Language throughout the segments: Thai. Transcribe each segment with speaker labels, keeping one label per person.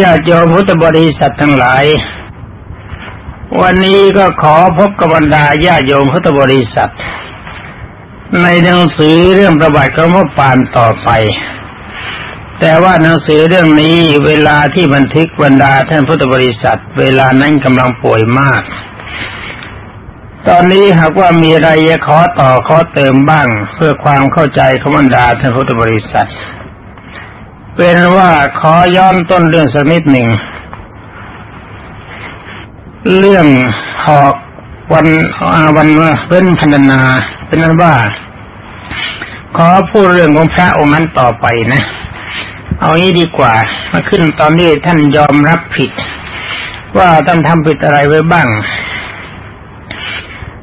Speaker 1: ญาติโยมพุทธบริษัททั้งหลาย วันนี้ก็ขอพบกับบรรดาญาติโยมพุทธบริษัท ในหนังสือเรื่องประวัติของพระปานต่อไป แต่ว่าหนังสือเรื่องนี้เวลาที่บันทึกบรรดาท่านพุทธบริษัท เวลานั้นกำลังป่วยมาก ตอนนี้หากว่ามีอะไรขอต่อขอเติมบ้าง เพื่อความเข้าใจของบรรดาท่านพุทธบริษัท เป็นว่าขอย้อนต้นเรื่องสักนิดหนึ่ง เรื่องหอกวันวันเป็นพันนาเป็นนั้นว่า ขอพูดเรื่องของพระองค์นั้นต่อไปนะ เอางี้ดีกว่า มาขึ้นตอนนี้ท่านยอมรับผิด ว่าท่านทำผิดอะไรไว้บ้าง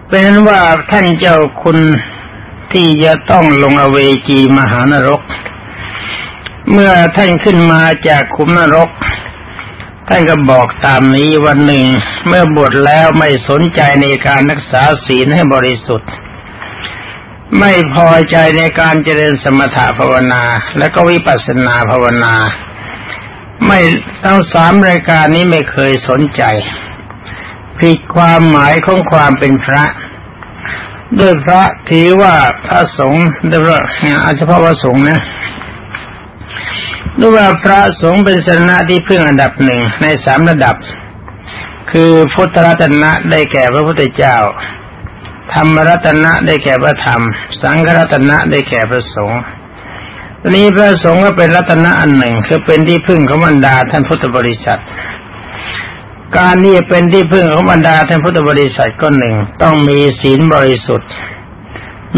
Speaker 1: เป็นนั้นว่าท่านเจ้าคุณที่จะต้องลงอเวจีมหานรก เมื่อท่านขึ้นมาจากคุมนรก ท่านก็บอกตามนี้วันหนึ่ง เมื่อบวชแล้วไม่สนใจในการรักษาศีลให้บริสุทธิ์ ไม่พอใจในการเจริญสมถะภาวนา และก็วิปัสสนาภาวนา ไม่ทั้งสามรายการนี้ไม่เคยสนใจผิดความหมายของความเป็นพระด้วยพระถือว่าพระสงฆ์โดยเฉพาะพระสงฆ์นะ ดูว่าพระสงฆ์เป็นสนะที่พึ่งอันดับหนึ่งในสามระดับ คือพุทธรัตนะได้แก่พระพุทธเจ้า ธรรมรัตนะได้แก่พระธรรม สังฆรัตนะได้แก่พระสงฆ์นี้พระสงฆ์ก็เป็นรัตนะอันหนึ่ง คือเป็นที่พึ่งของบรรดาท่านพุทธบริษัท การนี้เป็นที่พึ่งของบรรดาท่านพุทธบริษัทก็หนึ่ง ต้องมีศีลบริสุทธิ์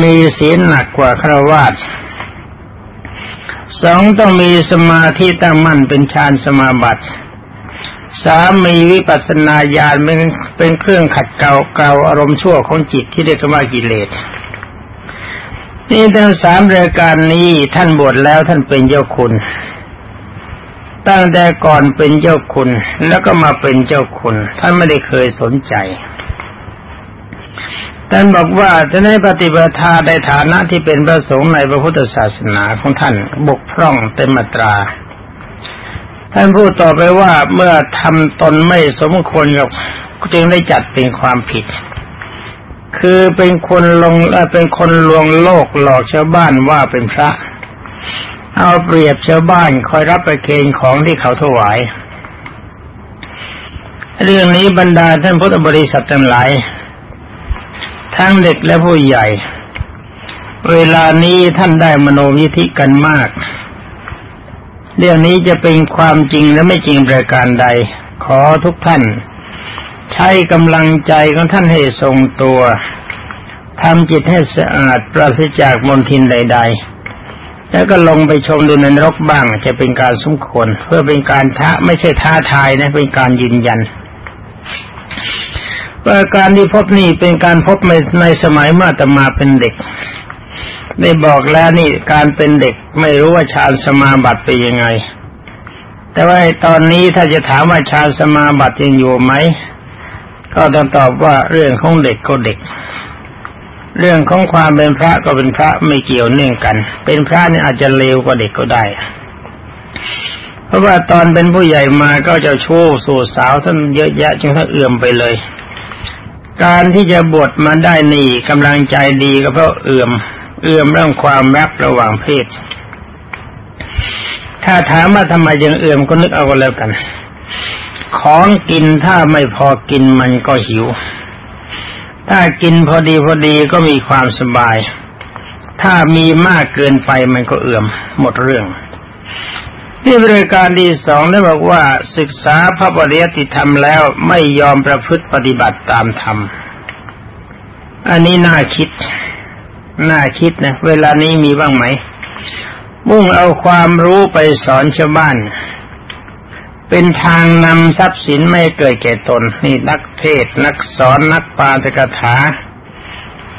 Speaker 1: มีศีลหนักกว่าฆราวาส สองต้องมีสมาธิตั้งมั่นเป็นฌานสมาบัติสามมีวิปัสสนาญาณเป็นเป็นเครื่องขัดเกลาเกลาอารมณ์ชั่วของจิตที่เรียกว่ากิเลสนี่ทั้งสามรายการนี้ท่านบวชแล้วท่านเป็นเจ้าคุณ ตั้งแต่ก่อนเป็นเจ้าคุณ แล้วก็มาเป็นเจ้าคุณ ท่านไม่ได้เคยสนใจ ท่านบอกว่าจะได้ปฏิบัติาในฐานะที่เป็นพระสงฆ์ในพระพุทธศาสนาของท่านบกพร่องเต็มมาตรา ท่านพูดต่อไปว่าเมื่อทำตนไม่สมควรกับจึงได้จัดเป็นความผิด คือเป็นคนลงเป็นคนลวงโลกหลอกชาวบ้านว่าเป็นพระ เอาเปรียบชาวบ้านคอยรับประเคนของที่เขาถวาย เรื่องนี้บรรดาท่านพุทธบริษัททั้งหลาย ทั้งเด็กและผู้ใหญ่ เวลานี้ท่านได้มโนวิธิกันมาก เรื่องนี้จะเป็นความจริงและไม่จริงประการใด ขอทุกท่าน ใช้กำลังใจของท่านให้ทรงตัวทำจิตให้สะอาดปราศจากมลทินใด ๆ แล้วก็ลงไปชมดูในนรกบ้างจะเป็นการสมควรเพื่อเป็นการท้าไม่ใช่ท้าทายนะเป็นการยืนยัน ว่าการที่พบนี่เป็นการพบในในสมัยมื่อตมาเป็นเด็ก ได้บอกแล้วนี่การเป็นเด็กไม่รู้ว่าฌานสมาบัติเป็นยังไง แต่ว่าตอนนี้ถ้าจะถามว่าฌานสมาบัติยังอยู่ไหม ก็ต้องตอบว่าเรื่องของเด็กก็เด็ก เรื่องของความเป็นพระก็เป็นพระไม่เกี่ยวเนื่องกัน เป็นพระนี่อาจจะเลวกว่าเด็กก็ได้ เพราะว่าตอนเป็นผู้ใหญ่มาก็จะโชว์สู่สาวท่านเยอะแยะจนท่านเอื่อมไปเลย การที่จะบวชมาได้นี่กำลังใจดีก็เพราะเอื่อม เอื่อมเรื่องความรักระหว่างเพศ ถ้าถามว่าทำไมยังเอื่อมก็นึกเอาแล้วกัน ของกินถ้าไม่พอกินมันก็หิว ถ้ากินพอดีพอดีก็มีความสบาย ถ้ามีมากเกินไปมันก็เอื่อม หมดเรื่อง ที่บริการที่สองได้บอกว่าศึกษาพระปริยติธรรมแล้วไม่ยอมประพฤติปฏิบัติตามธรรม อันนี้น่าคิด น่าคิดนะเวลานี้มีบ้างไหม มุ่งเอาความรู้ไปสอนชาวบ้าน เป็นทางนำทรัพย์สินไม่เกิดแก่ตน นี่นักเทศนักสอนนักปาตกถา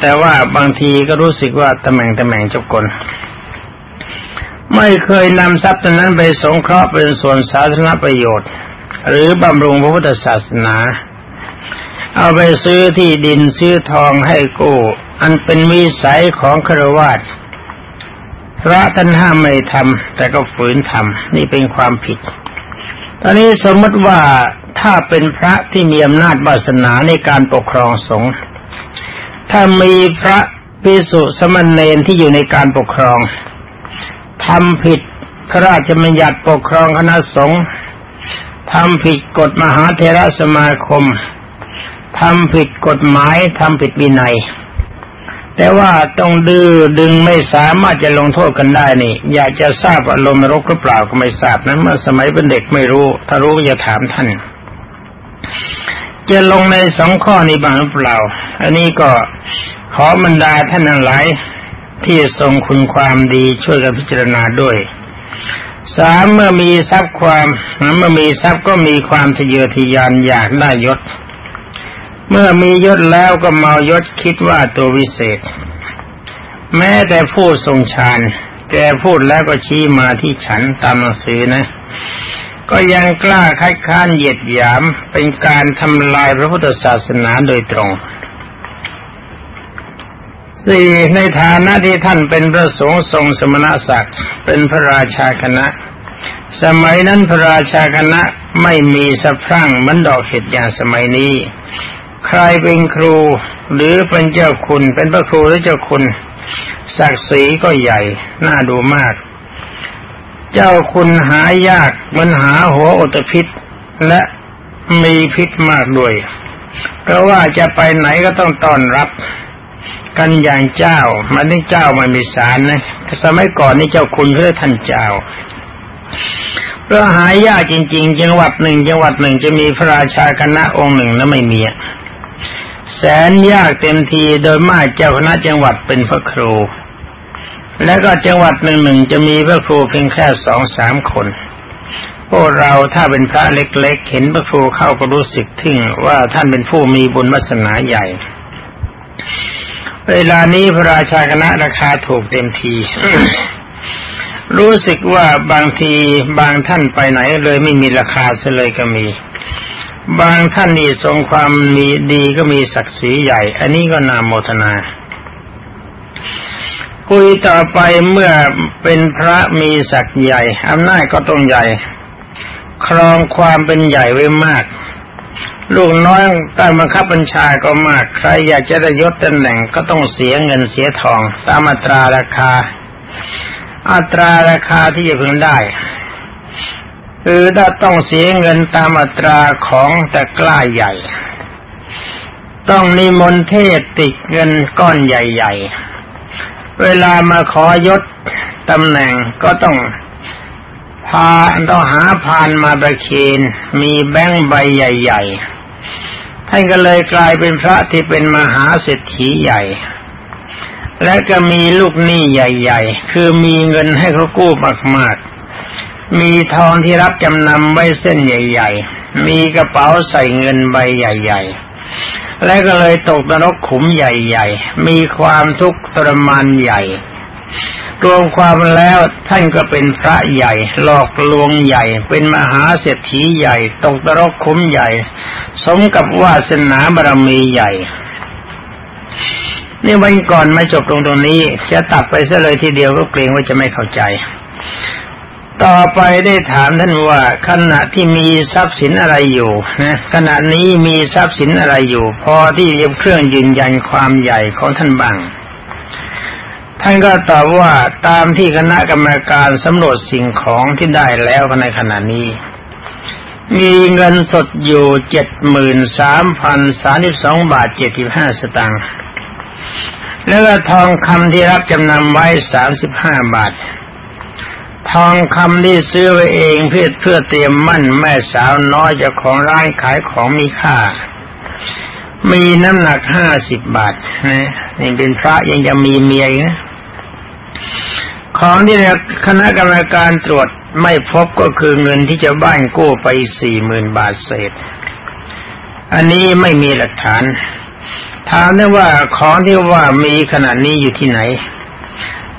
Speaker 1: แต่ว่าบางทีก็รู้สึกว่าตะแหม่งตะแหม่งจบกล ไม่เคยนำทรัพย์นั้นไปสงเคราะห์เป็นส่วนสาธารณประโยชน์ หรือบำรุงพระพุทธศาสนา เอาไปซื้อที่ดินซื้อทองให้กู้อันเป็นวิสัยของครวาสพระท่านห้ามไม่ทำแต่ก็ฝืนทำนี่เป็นความผิด ตอนนี้สมมติว่าถ้าเป็นพระที่มีอำนาจวาสนาในการปกครองสงฆ์ถ้ามีพระภิกษุสมณเณรที่อยู่ในการปกครอง ทำผิดพระราชบัญญัติปกครองคณะสงฆ์ทำผิดกฎมหาเทรสมาคมทำผิดกฎหมายทำผิดวินัย แต่ว่าต้องดื้อดึงไม่สามารถจะลงโทษกันได้นี่ อยากจะทราบอารมณ์รกหรือเปล่าก็ไม่ทราบนะเมื่อสมัยเป็นเด็กไม่รู้ ถ้ารู้จะถามท่าน จะลงในสองข้อนี้บ้างหรือเปล่า อันนี้ก็ขอบรรดาท่านทั้งหลาย ที่ทรงคุณความดีช่วยกันพิจารณาด้วยสามเมื่อมีทรัพย์ความเมื่อมีทรัพย์ก็มีความทะเยอทะยานอยากได้ยศ เมื่อมียศแล้วก็เมายศคิดว่าตัววิเศษ แม้แต่ผู้ทรงฌานแกพูดแล้วก็ชี้มาที่ฉันตามหนังสือนะ ก็ยังกล้าคัดค้านเหยียดหยามเป็นการทำลายพระพุทธศาสนาโดยตรง สี่ในฐานะที่ท่านเป็นพระสงฆ์ทรงสมณศักดิ์เป็นพระราชาคณะ สมัยนั้นพระราชาคณะไม่มีสะพรั่งมือนดอกเห็ดอย่างสมัยนี้ ใครเป็นครูหรือเป็นเจ้าคุณเป็นพระครูหรือเจ้าคุณ ศักดิ์ศรีก็ใหญ่น่าดูมาก เจ้าคุณหายากมันหาหัวอตพิษและมีพิษมากด้วย เพราะว่าจะไปไหนก็ต้องต้อนรับ กันอย่างเจ้ามันนี่เจ้ามันมีสารนะสมัยก่อนนี่เจ้าคุณเพื่อท่านเจ้าเพื่อหายากจริง ๆ จังหวัดหนึ่งจังหวัดหนึ่งจะมีพระราชาคณะองค์หนึ่งแล้วไม่มีแสนยากเต็มทีโดยมากเจ้าคณะจังหวัดเป็นพระครู แล้วก็จังหวัดหนึ่งหนึ่งจะมีพระครูเพียงแค่สองสามคนพวกเราถ้าเป็นพระเล็กๆ เห็นพระครูเข้าก็รู้สึกทึ่งว่าท่านเป็นผู้มีบุญวาสนาใหญ่ เวลานี้พระราชาคณะราคาถูกเต็มที รู้สึกว่าบางทีบางท่านไปไหนเลยไม่มีราคาเสเลยก็มี บางท่านนี่ทรงความมีดีก็มีศักดิ์ศรีใหญ่ อันนี้ก็นามโมทนา คุยต่อไปเมื่อเป็นพระมีศักดิ์ใหญ่อำนาจก็ต้องใหญ่ ครองความเป็นใหญ่ไว้มาก ลูกน้อยการบังคับบัญชาก็มาก ใครอยากจะได้ยศตำแหน่งก็ต้องเสียเงินเสียทอง ตามอัตราราคา อัตราราคาที่จะพึงได้คือถ้าต้องเสียเงินตามอัตราของแต่กล้าใหญ่ ต้องนิมนต์เทศติดเงินก้อนใหญ่ ๆ เวลามาขอยศตำแหน่งก็ต้องพาต้องหาพานมาประเคนมีแบงค์ใบใหญ่ ๆ ท่านก็เลยกลายเป็นพระที่เป็นมหาเศรษฐีใหญ่ และก็มีลูกหนี้ใหญ่ ๆ คือมีเงินให้เขากู้มากๆ มีทองที่รับจำนำไว้เส้นใหญ่ ๆ มีกระเป๋าใส่เงินใบใหญ่ ๆ และก็เลยตกนรกขุมใหญ่ ๆ มีความทุกข์ทรมานใหญ่ รวมความแล้วท่านก็เป็นพระใหญ่ หลอกลวงใหญ่ เป็นมหาเศรษฐีใหญ่ ตกตรกคุ้มใหญ่ สมกับวาสนาบารมีใหญ่นี่วันก่อนไมาจบตรงตรงนี้ จะตัดไปซะเลยทีเดียวก็เกรงว่าจะไม่เข้าใจ ต่อไปได้ถามท่านว่าขณะที่มีทรัพย์สินอะไรอยู่นะขณะนี้มีทรัพย์สินอะไรอยู่ พอที่จะเครื่องยืนยันความใหญ่ของท่านบ้าง ท่านก็ตอบว่าตามที่คณะกรรมการสำรวจสิ่งของที่ได้แล้วในขณะนี้ มีเงินสดอยู่เจ็ดหมื่นสามพันสามสิบสองบาทเจ็ดสิบห้าสตางค์แล้วก็ทองคำที่รับจำนำไว้สามสิบห้าบาท ทองคำที่ซื้อไว้เองเพื่อเพื่อเตรียมมั่นแม่สาวน้อยจะของร้านขายของมีค่ามีน้ำหนักห้าสิบบาทนะนี่เป็นพระยังจะมีเมียอีกนะ ของที่คณะกรรมการตรวจไม่พบก็คือเงินที่จะบ้านกู้ไปสี่หมื่นบาทเศษ อันนี้ไม่มีหลักฐาน ถามได้ว่าของที่ว่ามีขนาดนี้อยู่ที่ไหน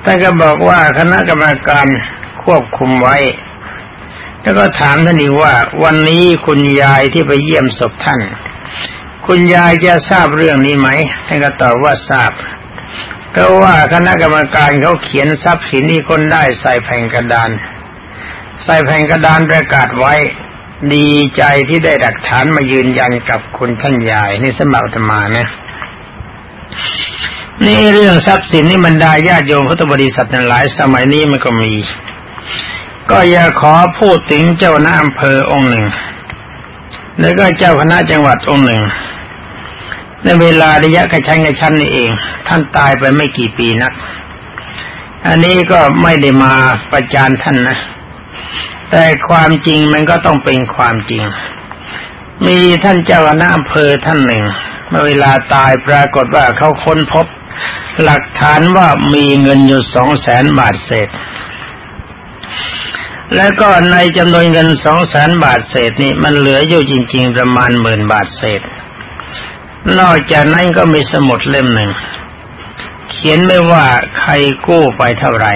Speaker 1: แต่ก็บอกว่าคณะกรรมการควบคุมไว้ แล้วก็ถามท่านอีกว่า วันนี้คุณยายที่ไปเยี่ยมศพท่าน คุณยายจะทราบเรื่องนี้ไหมท่านก็ตอบว่าทราบ เพราะว่าคณะกรรมการเขาเขียนทรัพย์สินที่คนได้ใส่แผ่นกระดาน ใส่แผ่นกระดานประกาศไว้ดีใจที่ได้หลักฐานมายืนยันกับคุณท่านยายนี่สมัครธรรมานะนี่เรื่องทรัพย์สินนี่บรรดาญาติโยมพุทธบริษัทหลายสมัยนี้มันก็มี ก็อย่าขอพูดถึงเจ้าหน้าอำเภอองค์หนึ่ง แล้วก็เจ้าคณะจังหวัดองค์หนึ่ง ในเวลาระยะกระชั้นกระชั้นนี่เอง ท่านตายไปไม่กี่ปีนัก อันนี้ก็ไม่ได้มาประจานท่านนะ แต่ความจริงมันก็ต้องเป็นความจริง มีท่านเจ้าคณะอำเภอท่านหนึ่ง เมื่อเวลาตายปรากฏว่าเขาค้นพบ หลักฐานว่ามีเงินอยู่สองแสนบาทเศษแล้วก็ในจำนวนเงินสองแสนบาทเศษนี่มันเหลืออยู่จริง ๆ ประมาณหมื่นบาทเศษ นอกจากนั้นก็มีสมุดเล่มหนึ่ง เขียนไม่ว่าใครกู้ไปเท่าไหร่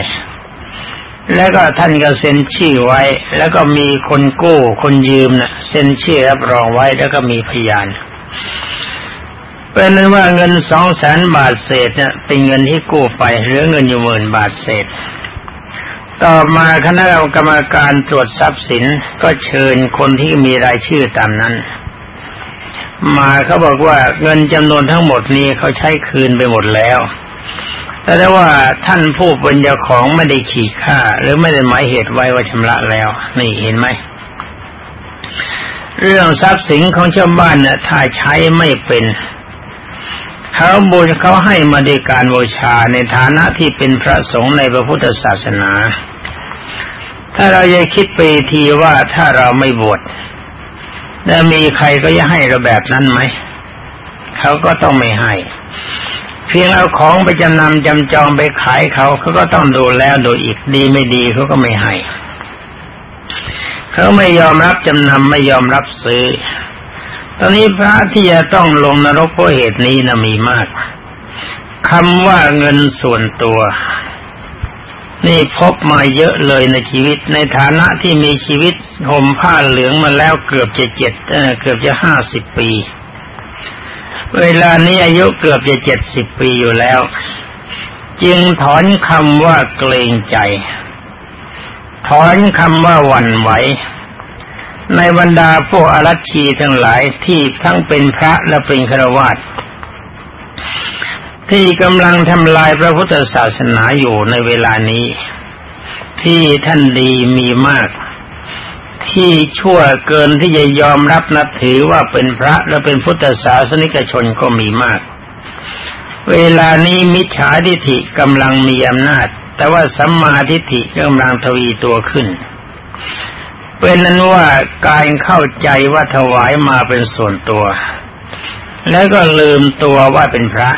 Speaker 1: แล้วก็ท่านก็เซ็นชื่อไว้ แล้วก็มีคนกู้คนยืมนะ่ะเซ็นชื่อรับรองไว้แล้วก็มีพยานเป็นนั้นว่าเงินสองแสนบาทเศษเนี่ยเป็นเงินที่กู้ไปเหลือเงินอยู่หมื่นบาทเศษ ต่อมาคณะกรรมการตรวจทรัพย์สินก็เชิญคนที่มีรายชื่อตามนั้น มาเขาบอกว่าเงินจำนวนทั้งหมดนี้เขาใช้คืนไปหมดแล้ว แต่ได้ว่าท่านผู้เป็นเจ้าของไม่ได้ขีดค่า หรือไม่ได้หมายเหตุไว้ว่าชำระแล้ว นี่เห็นไหม เรื่องทรัพย์สินของชาวบ้านเนี่ยถ้าใช้ไม่เป็นเขาบูชเขาให้มาด้วยการบูชาในฐานะที่เป็นพระสงฆ์ในพระพุทธศาสนา ถ้าเราจะคิดไปทีว่าถ้าเราไม่บวช แล้วมีใครก็จะให้เราแบบนั้นไหมเขาก็ต้องไม่ให้ เพียงเอาของไปจำนำจำจองไปขายเขาเขาก็ต้องดูแล้วดูอีกดีไม่ดีเขาก็ไม่ให้เขาไม่ยอมรับจำนำไม่ยอมรับซื้อ ตอนนี้พระที่จะต้องลงนรกเพราะเหตุนี้นะมีมากคำว่าเงินส่วนตัว นี่พบมาเยอะเลยในชีวิต ในฐานะที่มีชีวิตห่มผ้าเหลืองมาแล้วเกือบจะเจ็ดเกือบจะห้าสิบปี เวลานี้อายุเกือบจะเจ็ดสิบปีอยู่แล้ว จึงถอนคำว่าเกรงใจ ถอนคำว่าหวั่นไหวในบรรดาพวกอรัชชีทั้งหลายที่ทั้งเป็นพระและเป็นฆราวาส ที่กำลังทำลายพระพุทธศาสนาอยู่ในเวลานี้ ที่ท่านดีมีมาก ที่ชั่วเกินที่จะยอมรับนับถือว่าเป็นพระและเป็นพุทธศาสนิกชนก็มีมาก เวลานี้มิจฉาทิฏฐิกำลังมีอำนาจ แต่ว่าสัมมาทิฏฐิกำลังทวีตัวขึ้น เป็นนั้นว่าการเข้าใจว่าถวายมาเป็นส่วนตัว แล้วก็ลืมตัวว่าเป็นพระ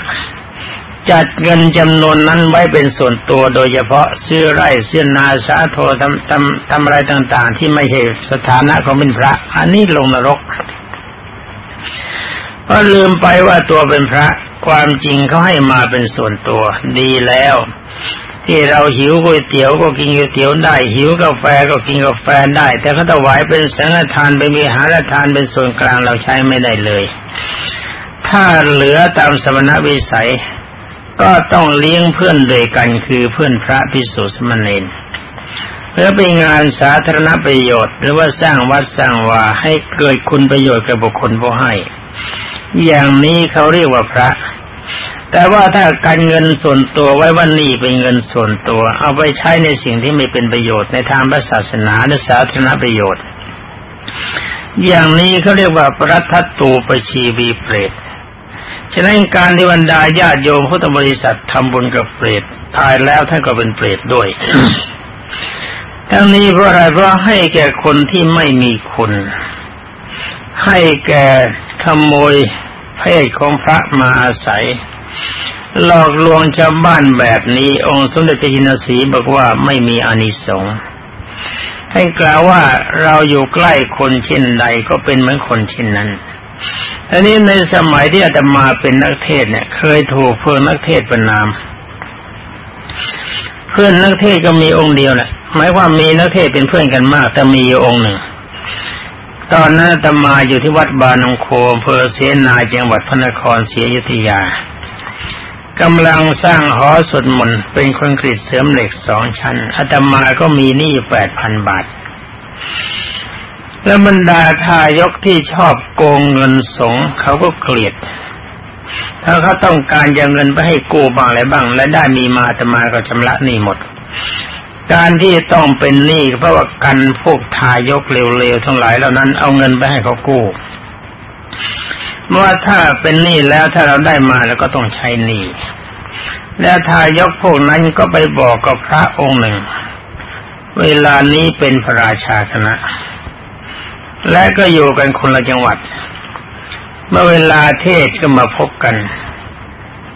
Speaker 1: จัดเงินจำนวนนั้นไว้เป็นส่วนตัวโดยเฉพาะซื้อไร่ซื้อนาสาโททำทำทำอะไรต่าง ๆ ที่ไม่ใช่สถานะของเป็นพระ อันนี้ลงนรกเพราะลืมไปว่าตัวเป็นพระความจริงเขาให้มาเป็นส่วนตัว ดีแล้ว ที่เราหิวก๋วยเตี๋ยวก็กินก๋วยเตี๋ยวได้ หิวกาแฟก็กินกาแฟได้ แต่เขาถวายเป็นสังฆทานเป็นวิหารทานเป็นส่วนกลางเราใช้ไม่ได้เลย ถ้าเหลือตามสมณวิสัย ก็ต้องเลี้ยงเพื่อนด้วยกันคือเพื่อนพระพิสุสมณีเพื่อเป็นงานสาธารณประโยชน์ หรือว่าสร้างวัดสร้างวาให้เกิดคุณประโยชน์กับบุคคลผู้ให้ อย่างนี้เขาเรียกว่าพระ แต่ว่าถ้าการเงินส่วนตัวไว้ว่านี่เป็นเงินส่วนตัว เอาไปใช้ในสิ่งที่ไม่เป็นประโยชน์ในทางพระศาสนาและสาธารณประโยชน์ อย่างนี้เขาเรียกว่าประทัตตูปชีวีเปรต ฉะนั้นการที่บรรดาญาติโยมพุทธบริษัททำบุญกับเปรตตายแล้วท่านก็เป็นเปรตด้วย ทั้งนี้เพราะอะไรเพราะให้แก่คนที่ไม่มีคุณ ให้แก่ขโมยเพศของพระมาอาศัย หลอกลวงชาวบ้านแบบนี้ องค์สมเด็จพระจินสีบอกว่าไม่มีอานิสงส์ให้กล่าวว่าเราอยู่ใกล้คนเช่นใดก็เป็นเหมือนคนเช่นนั้น อันนี้ในสมัยที่อาตมาเป็นนักเทศเนี่ย เคยถูกเพื่อนนักเทศประนาม เพื่อนนักเทศก็มีองค์เดียวแหละหมายว่ามีนักเทศเป็นเพื่อนกันมาก แต่มีองค์หนึ่ง ตอนนั้นอาตมาอยู่ที่วัดบานองโคอำเภอเสนาจังหวัดพระนครศรีอยุธยากำลังสร้างหอสวดมนต์เป็นคอนกรีตเสริมเหล็กสองชั้นอาตมาก็มีหนี้แปดพันบาท แล้วบรรดาทายกที่ชอบโกงเงินสงเขาก็เกลียด ถ้าเขาต้องการจะเงินไปให้กู้บ้างอะไรบ้าง และได้มีมาแต่มาก็ชำระหนี้หมด การที่ต้องเป็นหนี้เพราะว่ากันพวกทายกเร็วๆทั้งหลายเหล่านั้นเอาเงินไปให้เขากู้เมื่อถ้าเป็นหนี้แล้วถ้าเราได้มาแล้วก็ต้องใช้หนี้แล้วทายกพวกนั้นก็ไปบอกกับพระองค์หนึ่ง เวลานี้เป็นพระราชาคณะ และก็อยู่กันคนละจังหวัด เมื่อเวลาเทศก็มาพบกัน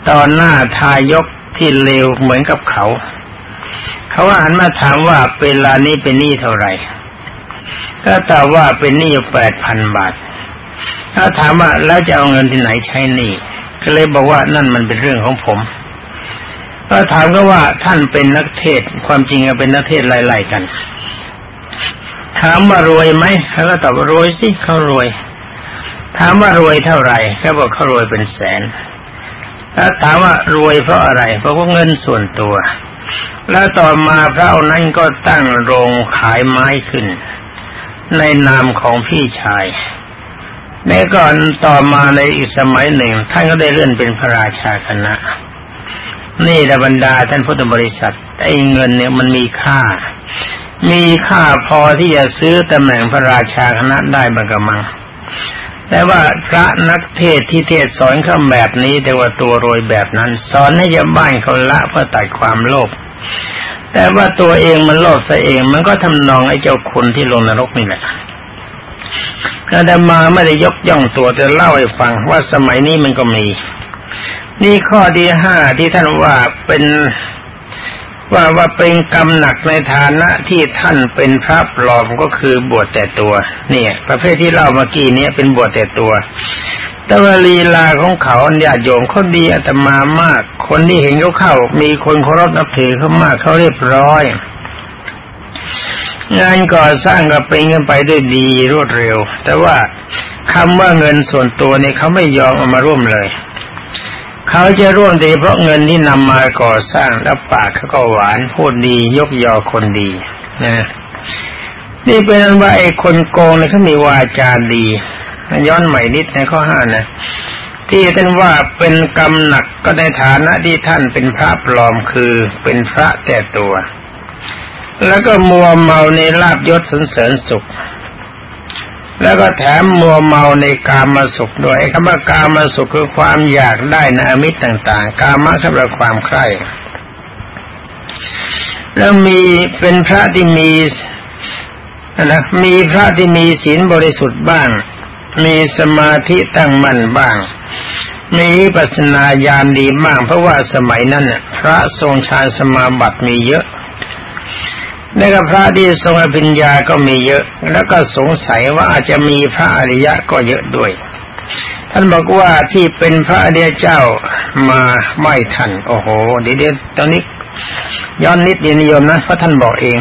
Speaker 1: ตอนหน้าทายกที่เลวเหมือนกับเขา เขาหันมาถามว่าเวลานี้เป็นหนี้เท่าไหร่ ก็ตอบว่าเป็นหนี้แปดพันบาทถ้าถามว่าแล้วจะเอาเงินที่ไหนใช้หนี้ก็เลยบอกว่านั่นมันเป็นเรื่องของผมก็ถามก็ว่าท่านเป็นนักเทศความจริงเป็นนักเทศไล่ๆกันามว่ารวยไหมเขาก็ตอบว่ารวยสิเขารวย ถามว่ารวยเท่าไหร่เขาบอกเขารวยเป็นแสน แล้วถามว่ารวยเพราะอะไร เพราะว่าเงินส่วนตัว แล้วต่อมาพระนั้นก็ตั้งโรงขายไม้ขึ้น ในนามของพี่ชายในก่อนต่อมาในอีกสมัยหนึ่งท่านก็ได้เลื่อนเป็นพระราชาคณะ นี่ระบรรดาท่านพุทธบริษัทไอ้เงินเนี่ยมันมีค่า มีค่าพอที่จะซื้อตำแหน่งพระราชาคณะได้บางกมัง แต่ว่าพระนักเทศที่เทศสอนคำแบบนี้แต่ว่าตัวโรยแบบนั้น สอนให้ยาบ้านเขาละเพื่อตัดความโลภแต่ว่าตัวเองมันโลภซะเองมันก็ทำนองไอ้เจ้าคุณที่ลงนรกนี่แหละอาดมาไม่ได้ยกย่องตัวแต่เล่าให้ฟังว่าสมัยนี้มันก็มี นี่ข้อที่ห้าที่ท่านว่าเป็น ว่าว่าเป็นกรรมหนักในฐานะที่ท่านเป็นพระปลอมก็คือบวชแต่ตัว เนี่ย ประเภทที่เล่าเมื่อกี้นี้เป็นบวชแต่ตัว แต่ว่าลีลาของเขาญาติโยมเขาดีอาตมามาก คนที่เห็นเขาเข้า มีคนเคารพนับถือเขามากเขาเรียบร้อย งานก่อสร้างก็เป็นกันไปด้วยดีรวดเร็ว แต่ว่าคำว่าเงินส่วนตัวเนี่ยเขาไม่ยอมเอามาร่วมเลย เขาจะร่วมดีเพราะเงินที่นำมาก่อสร้างแล้วปากเขาก็หวานพูดดียกยอคนดีนะนี่เป็นอันว่าไอ้คนโกงเนี่ยเขามีวาจาดีย้อนใหม่นิดในข้อห้านะที่ท่านว่าเป็นกรรมหนักก็ในฐานะที่ท่านเป็นพระปลอมคือเป็นพระแต่ตัว แล้วก็มัวเมาในลาบยศสนเสริญสุข แล้วก็แถมมัวเมาในกามาสุขด้วยคำว่ากามาสุขคือความอยากได้นามิตรต่าง ๆ กามะสำหรับความใคร่แล้วมีเป็นพระที่มีนะมีพระที่มีศีลบริสุทธิ์บ้าง มีสมาธิตั้งมั่นบ้าง มีปัสนาญาณดีมาก เพราะว่าสมัยนั้นพระทรงฌานสมาบัติมีเยอะ แล้วก็พระที่ทรงอภิญญาก็มีเยอะ แล้วก็สงสัยว่าอาจจะมีพระอริยะก็เยอะด้วย ท่านบอกว่าที่เป็นพระอริยเจ้ามาไม่ทัน โอ้โหเดี๋ยวตอนนี้ย้อนนิดเดียวนิยมนะเพราะท่านบอกเอง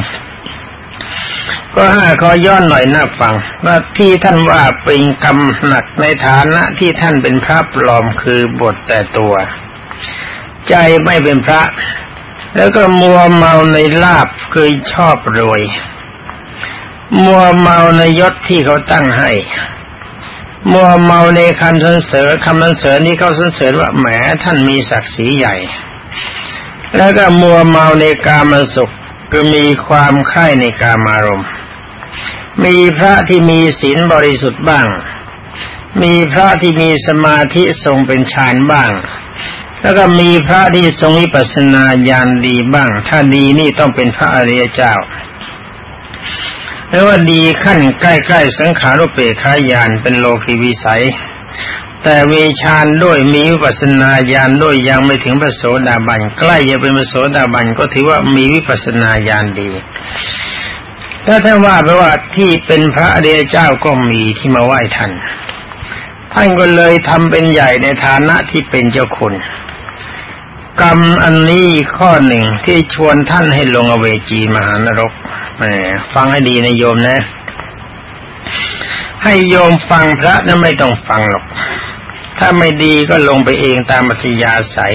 Speaker 1: ก็ห้าขอย้อนหน่อยหน้าฟัง ว่าที่ท่านว่าเป็นกรรมหนักในฐานะที่ท่านเป็นพระปลอมคือบทแต่ตัว ใจไม่เป็นพระ แล้วก็มัวเมาในลาบคือชอบรวย มัวเมาในยศที่เขาตั้งให้ มัวเมาในคำสรรเสริญคำสรรเสริญที่เขาสรรเสริญว่าแหมท่านมีศักดิ์ศรีใหญ่ แล้วก็มัวเมาในกามสุขคือมีความใคร่ในกามารมณ์ มีพระที่มีศีลบริสุทธิ์บ้าง มีพระที่มีสมาธิทรงเป็นฌานบ้าง แล้วก็มีพระที่ทรงวิปัสนาญาณดีบ้าง ถ้าดีนี่ต้องเป็นพระอริยเจ้าแล้วว่าดีขั้นใกล้ๆสังขารุเปขายานเป็นโลกีวิสัย แต่เวชานด้วยมีวิปัสนาญาณด้วยยังไม่ถึงพระโสดาบันใกล้จะเป็นพระโสดาบันก็ถือว่ามีวิปัสนาญาณดีถ้าท่านว่าไปว่าที่เป็นพระอริยเจ้าก็มีที่มาไหว้ท่านท่านก็เลยทำเป็นใหญ่ในฐานะที่เป็นเจ้าคุณ กรรมอันนี้ข้อหนึ่งที่ชวนท่านให้ลงอเวจีมหานรกฟังให้ดีนะโยมนะ ให้โยมฟังพระนั้นไม่ต้องฟังหรอก ถ้าไม่ดีก็ลงไปเองตามมัธยาศัย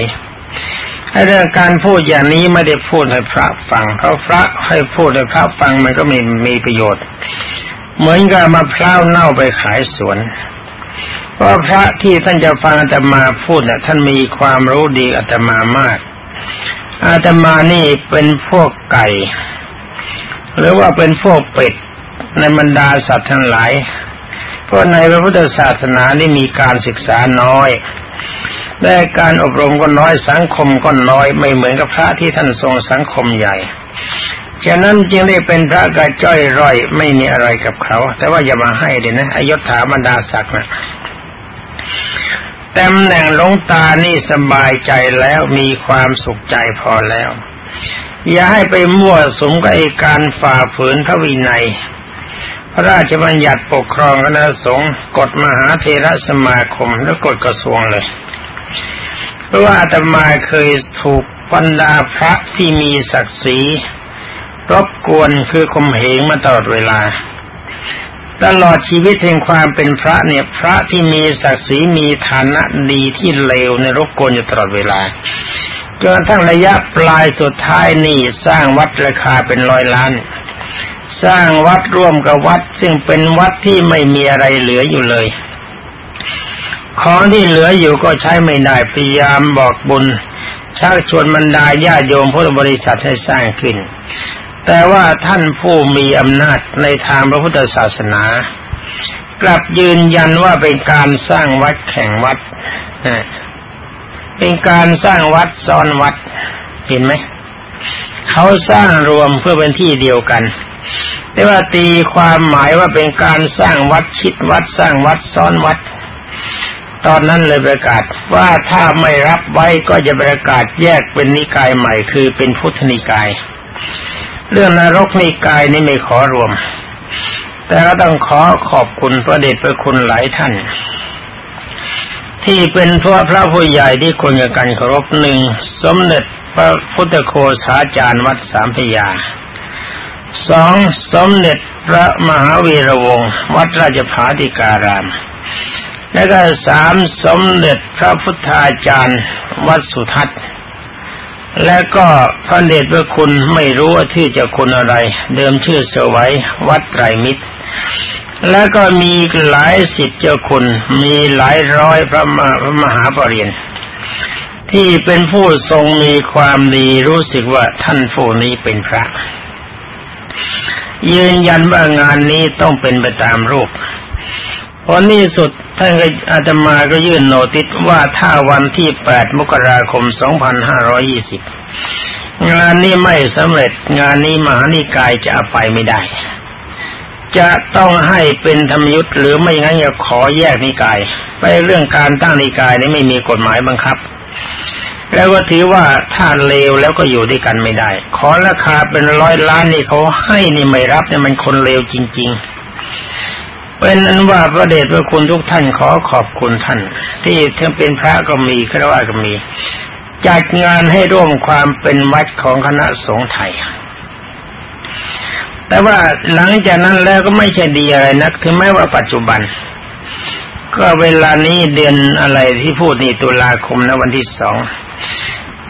Speaker 1: ให้เรื่องการพูดอย่างนี้ไม่ได้พูดให้พระฟังเพราะพระให้พูดให้พระฟังมันก็ไม่มีประโยชน์ เหมือนกับมะพร้าวเน่าไปขายสวน เพราพระที่ท่านจะฟังอาตมาพูดน่ะ ท่านมีความรู้ดีอาตมามาก อาตมานี่เป็นพวกไก่ หรือว่าเป็นพวกเป็ดในบรรดาสัตว์ทั้งหลาย เพราะในพระพุทธศาสนานี่มีการศึกษาน้อยได้การอบรมก็น้อยสังคมก็น้อยไม่เหมือนกับพระที่ท่านทรงสังคมใหญ่ฉะนั้นจึงได้เป็นพระกระจ้อยร่อยไม่มีอะไรกับเขา แต่ว่าอย่ามาให้เดี๋ยนะอายศถาบรรดาศักดิ์นะ ตำแหน่งลงตานี่สบายใจแล้วมีความสุขใจพอแล้ว อย่าให้ไปมั่วสมกับไอการฝ่าฝืนพระวินัย พระราชบัญญัติปกครองคณะสงฆ์กฎมหาเทรสมาคมและกฎกระทรวงเลยเพราะว่าอาตมาเคยถูกบรรดาพระที่มีศักดิ์ศรีรบกวนคือข่มเหงมาตลอดเวลา ตลอดชีวิตแห่งความเป็นพระเนี่ย พระที่มีศักดิ์ศรีมีฐานะดีที่เลวในรบกวนอยู่ตลอดเวลาจนทั้งระยะปลายสุดท้ายนี่สร้างวัดราคาเป็นร้อยล้าน สร้างวัดร่วมกับวัด ซึ่งเป็นวัดที่ไม่มีอะไรเหลืออยู่เลย ของที่เหลืออยู่ก็ใช้ไม่ได้พยายามบอกบุญชักชวนบรรดาญาโยมพุทธบริษัทให้สร้างขึ้น แต่ว่าท่านผู้มีอำนาจในทางพระพุทธศาสนา กลับยืนยันว่าเป็นการสร้างวัดแข่งวัดเป็นการสร้างวัดซ้อนวัดเห็นไหมเขาสร้างรวมเพื่อเป็นที่เดียวกันแต่ว่าตีความหมายว่าเป็นการสร้างวัดชิดวัดสร้างวัดซ้อนวัด ตอนนั้นเลยประกาศว่าถ้าไม่รับไว้ก็จะประกาศแยกเป็นนิกายใหม่คือเป็นพุทธนิกาย เรื่องนรกนิกายนี่ไม่ขอรวม แต่ก็ต้องขอขอบคุณพระเดชพระคุณหลายท่าน ที่เป็นพระพระผู้ใหญ่ที่ควรกับการเคารพหนึ่งสมเด็จพระพุทธโคสาจารย์วัดสามพยาสองสมเด็จพระมหาวีระวงศ์วัดราชภาติการาม แล้วก็สามสมเด็จพระพุทธาจารย์ วัดสุทัศน์ และก็พระเดชพระคุณไม่รู้ว่าที่จะคุณอะไร เดิมชื่อเสวยวัดไตรมิตร แล้วก็มีหลายสิทธิเจ้าคุณ มีหลายร้อยพระมพระมหาปรริญญาที่เป็นผู้ทรงมีความดีรู้สึกว่าท่านผู้นี้เป็นพระ ยืนยันว่างานนี้ต้องเป็นไปตามรูปผลนี้สุด ท่านอาตมาก็ยื่นโนติสว่าถ้าวันที่แปดมกราคมสองพันห้าร้อยี่สิบงานนี้ไม่สำเร็จงานนี้มหานิกายจะไปไม่ได้ จะต้องให้เป็นธรรมยุทธ์หรือไม่งั้นจะขอแยกนิกาย ไปเรื่องการตั้งนิกายนี้ไม่มีกฎหมายบังคับ แล้วก็ถือว่าถ้าเลวแล้วก็อยู่ด้วยกันไม่ได้ ขอราคาเป็นร้อยล้านนี่เขาให้นี่ไม่รับเนี่ยมันคนเลวจริง ๆ เป็นอันว่าพระเดชพระคุณทุกท่านขอขอบคุณท่าน ที่ทั้งเป็นพระก็มีครวะก็มีจัดงานให้ร่วมความเป็นวัดของคณะสงฆ์ไทย แต่ว่าหลังจากนั้นแล้วก็ไม่ใช่ดีอะไรนัก ถึงแม้ว่าปัจจุบัน ก็เวลานี้เดือนอะไรที่พูดนี่ตุลาคมนะวันที่สอง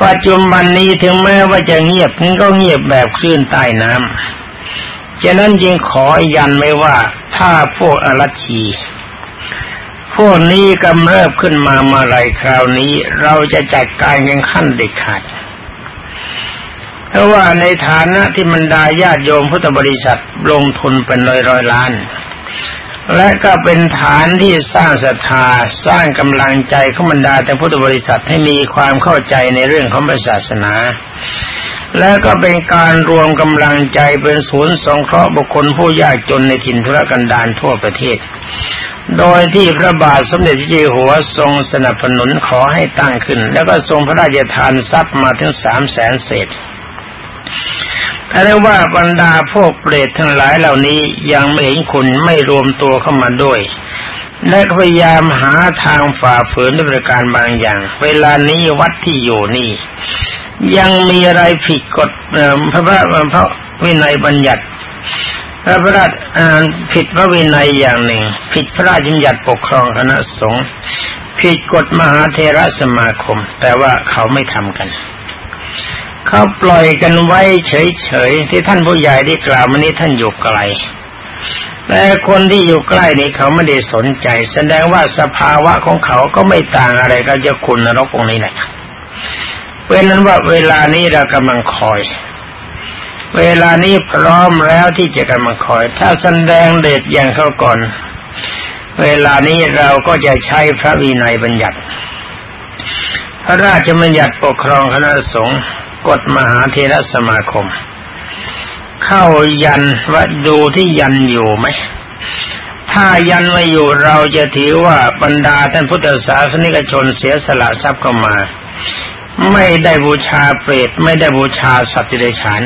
Speaker 1: ปัจจุบันนี้ถึงแม้ว่าจะเงียบนี่ก็เงียบแบบคลื่นใต้น้ำ ฉะนั้นจึงขอยันไม่ว่า ถ้าพวกอรัชีพวกนี้กำเริบขึ้นมามาไรคราวนี้ เราจะจัดการยังขั้นเด็ดขาดเพราะว่าในฐานะที่มันดาญาติโยมพุทธบริษัทลงทุนเป็นร้อยร้อยล้าน และก็เป็นฐานที่สร้างศรัทธาสร้างกำลังใจของบรรดาแต่พุทธบริษัทให้มีความเข้าใจในเรื่องของศาสนา และก็เป็นการรวมกำลังใจเป็นศูนย์สงเคราะห์บุคคลผู้ยากจนในถิ่นทุรกันดารทั่วประเทศ โดยที่พระบาทสมเด็จพระเจ้าอยู่หัวทรงสนับสนุนขอให้ตั้งขึ้น แล้วก็ทรงพระราชทานทรัพย์มาถึงสามแสนเศษแต่เรียกว่าบรรดาพวกเปรตทั้งหลายเหล่านี้ยังไม่เห็นคุณไม่รวมตัวเข้ามาด้วย และพยายามหาทางฝ่าฝืนด้วยประการบางอย่าง เวลานี้วัดที่อยู่นี่ ยังมีอะไรผิดกฎพระพระพระวินัยบัญญัติ พระพระราชผิดพระวินัยอย่างหนึ่ง ผิดพระราชบัญญัติปกครองคณะสงฆ์ผิดกฎมหาเทระสมาคม แต่ว่าเขาไม่ทำกัน เขาปล่อยกันไว้เฉยๆที่ท่านผู้ใหญ่ได้กล่าวมานี้ท่านอยู่ไกลแต่คนที่อยู่ใกล้นี่เขาไม่ได้สนใจ แสดงว่าสภาวะของเขาก็ไม่ต่างอะไรกับเจ้าคุณนรกองนี้แหละ เป็นนั้นว่าเวลานี้เรากำลังคอย เวลานี้พร้อมแล้วที่จะกำลังคอย ถ้าแสดงเดชอย่างเขาก่อน เวลานี้เราก็จะใช้พระวินัยบัญญัติ พระราชบัญญัติปกครองคณะสงฆ์กฎมหาเทรสมาคม เข้ายันว่าดูที่ยันอยู่ไหมถ้ายันไม่อยู่เราจะถือว่าบรรดาท่านพุทธศาสนิกชนเสียสละทรัพย์เข้ามา ไม่ได้บูชาเปรตไม่ได้บูชาสัตว์เดรัจฉาน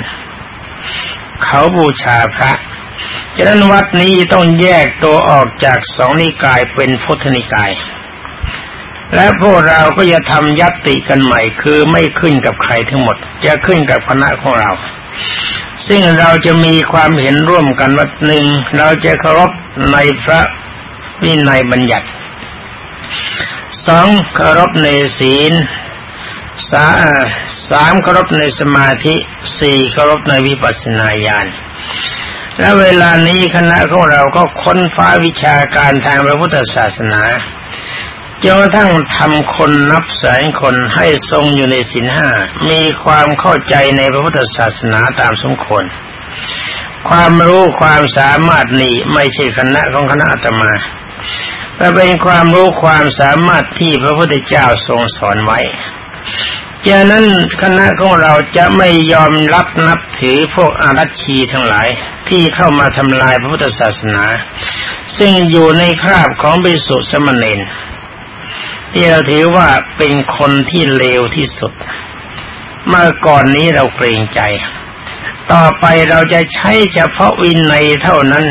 Speaker 1: เขาบูชาพระฉะนั้นวัดนี้ต้องแยกตัวออกจากสองนิกายเป็นพุทธนิกาย และพวกเราก็จะทำยัตติกันใหม่คือไม่ขึ้นกับใครทั้งหมด จะขึ้นกับคณะของเรา ซึ่งเราจะมีความเห็นร่วมกันว่าหนึ่งเราจะเคารพในพระวินัยบัญญัติสองเคารพในศีล สาสามเคารพในสมาธิสี่เคารพในวิปัสสนาญาณและเวลานี้คณะของเราก็ค้นฟ้าวิชาการทางพระพุทธศาสนาจนกระทั่งทำคนนับแสนคนให้ทรงอยู่ในศีลห้ามีความเข้าใจในพระพุทธศาสนาตามสมควรความรู้ความสามารถนี้ไม่ใช่คณะของคณะอาตมาแต่เป็นความรู้ความสามารถที่พระพุทธเจ้าทรงสอนไว้ จากนั้นคณะของเราจะไม่ยอมรับนับถือพวกอารัชีทั้งหลายที่เข้ามาทำลายพระพุทธศาสนา ซึ่งอยู่ในคราบของบิสุสมณีนที่เราถือว่าเป็นคนที่เลวที่สุด เมื่อก่อนนี้เราเกรงใจ ต่อไปเราจะใช้เฉพาะวินัยเท่านั้น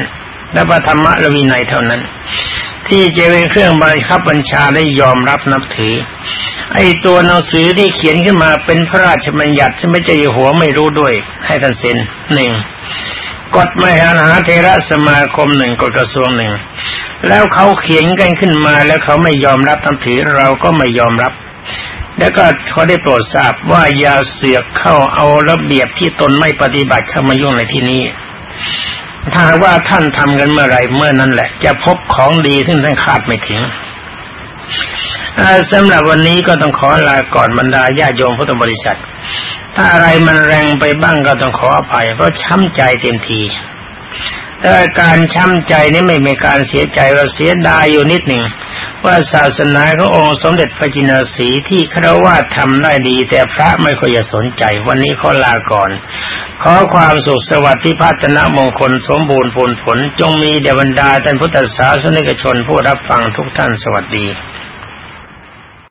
Speaker 1: และพระธรรมะและวินัยเท่านั้น ที่จะเป็นเครื่องบังคับบัญชาได้ยอมรับนับถือ ไอ้ตัวหนังสือที่เขียนขึ้นมาเป็นพระราชบัญญัติที่ไม่ใจหัวไม่รู้ด้วย ให้ท่านเซ็นหนึ่งกฎมหานาเทระสมาคมหนึ่งกฎกระทรวงหนึ่ง แล้วเขาเขียนกันขึ้นมาแล้วเขาไม่ยอมรับทั้งถือเราก็ไม่ยอมรับ แล้วก็เขาได้โปรดทราบว่าอย่าเสือกเข้าเอาระเบียบที่ตนไม่ปฏิบัติเข้ามายุ่งในที่นี้ ถ้าว่าท่านทำกันเมื่อไรเมื่อนั้นแหละ จะพบของดีซึ่งท่านคาดไม่ถึงสำหรับวันนี้ก็ต้องขอลาก่อนบรรดาญาโยมพุทธบริษัท ถ้าอะไรมันแรงไปบ้างก็ต้องขออภัยเพราะช้ำใจเต็มที แต่การช้ำใจนี้ไม่มีการเสียใจเราเสียดายอยู่นิดหนึ่ง ว่าศาสนาขององค์สมเด็จพระจินสีที่ครวาทำได้ดี แต่พระไม่ค่อยจะสนใจ วันนี้ขอลาก่อน ขอความสุขสวัสดิ์ที่พัฒนามงคลสมบูรณ์ผลผล จงมีเดบันดาท่านพุทธศาสนิกชนผู้รับฟังทุกท่านสวัสดี